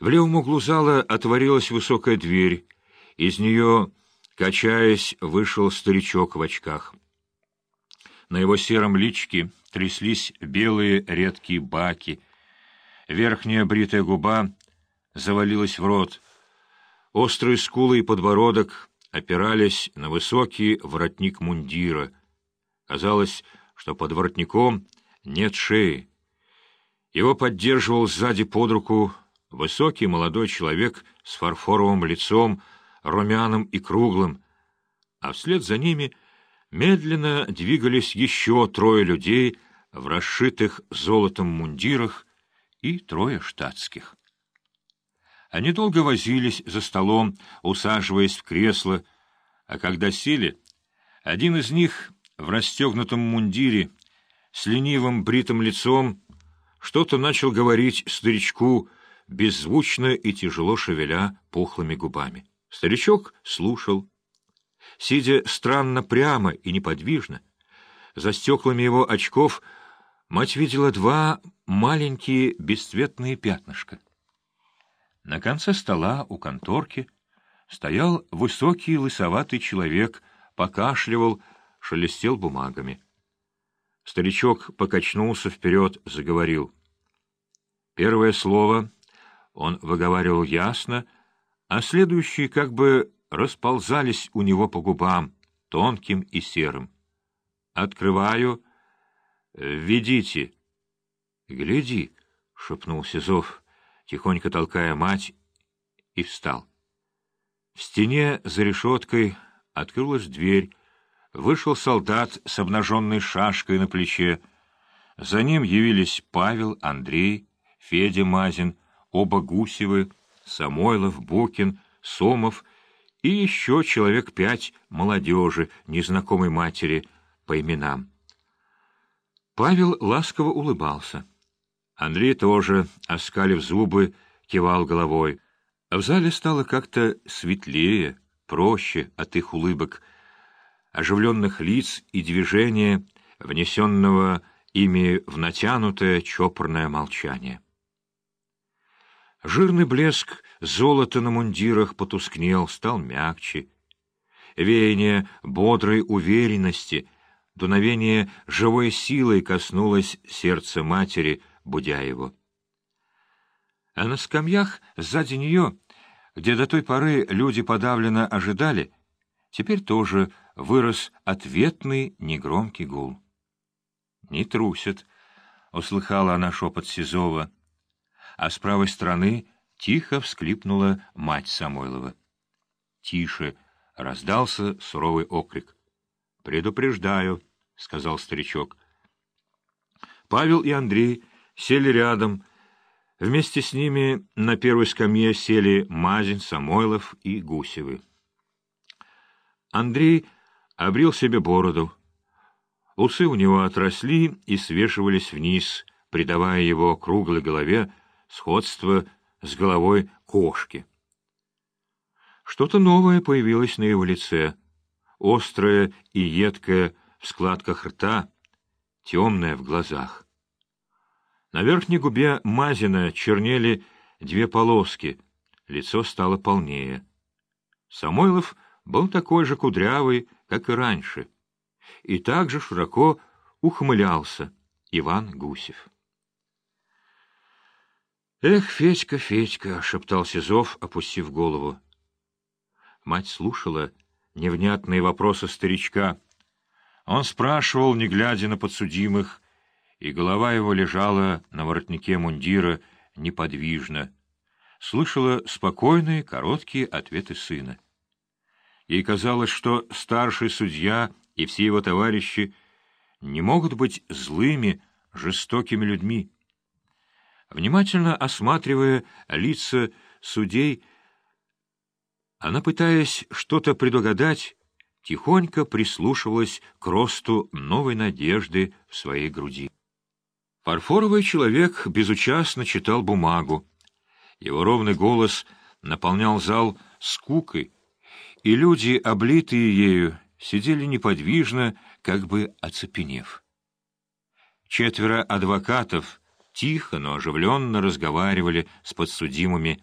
В левом углу зала отворилась высокая дверь. Из нее, качаясь, вышел старичок в очках. На его сером личке тряслись белые редкие баки. Верхняя бритая губа завалилась в рот. Острые скулы и подбородок опирались на высокий воротник мундира. Казалось, что под воротником нет шеи. Его поддерживал сзади под руку высокий молодой человек с фарфоровым лицом, румяным и круглым, а вслед за ними медленно двигались еще трое людей в расшитых золотом мундирах и трое штатских. Они долго возились за столом, усаживаясь в кресло, а когда сели, один из них в расстегнутом мундире, с ленивым бритым лицом, что-то начал говорить старичку, беззвучно и тяжело шевеля пухлыми губами. Старичок слушал, сидя странно прямо и неподвижно. За стеклами его очков мать видела два маленькие бесцветные пятнышка. На конце стола у конторки стоял высокий лысоватый человек, покашливал, шелестел бумагами. Старичок покачнулся вперед, заговорил. Первое слово он выговаривал ясно, а следующие как бы расползались у него по губам, тонким и серым. «Открываю. Введите». «Гляди», — шепнул Сизов, тихонько толкая мать, и встал. В стене за решеткой открылась дверь, вышел солдат с обнаженной шашкой на плече. За ним явились Павел, Андрей, Федя Мазин, оба Гусевы, Самойлов, Букин, Сомов и еще человек пять молодежи, незнакомой матери, по именам. Павел ласково улыбался. Андрей тоже, оскалив зубы, кивал головой. В зале стало как-то светлее, проще от их улыбок, оживленных лиц и движения, внесенного ими в натянутое чопорное молчание. Жирный блеск золота на мундирах потускнел, стал мягче. Веяние бодрой уверенности, дуновение живой силой коснулось сердца матери, будя его. А на скамьях сзади нее, где до той поры люди подавленно ожидали, теперь тоже вырос ответный негромкий гул. «Не трусят», — услыхала она шепот Сизова, а с правой стороны тихо всклипнула мать Самойлова. «Тише!» — раздался суровый окрик. «Предупреждаю», — сказал старичок. Павел и Андрей сели рядом. Вместе с ними на первой скамье сели Мазин, Самойлов и Гусевы. Андрей обрил себе бороду. Усы у него отросли и свешивались вниз, придавая его круглой голове сходство с головой кошки. Что-то новое появилось на его лице, острое и едкое в складках рта, темное в глазах. На верхней губе Мазина чернели две полоски, лицо стало полнее. Самойлов был такой же кудрявый, как и раньше, и также широко ухмылялся Иван Гусев. «Эх, Федька, Федька!» — шептал Сизов, опустив голову. Мать слушала невнятные вопросы старичка. Он спрашивал, не глядя на подсудимых, и голова его лежала на воротнике мундира неподвижно. Слышала спокойные, короткие ответы сына. Ей казалось, что старший судья и все его товарищи не могут быть злыми, жестокими людьми. Внимательно осматривая лица судей, она, пытаясь что-то предугадать, тихонько прислушивалась к росту новой надежды в своей груди. Фарфоровый человек безучастно читал бумагу. Его ровный голос наполнял зал скукой, и люди, облитые ею, сидели неподвижно, как бы оцепенев. Четверо адвокатов тихо, но оживленно разговаривали с подсудимыми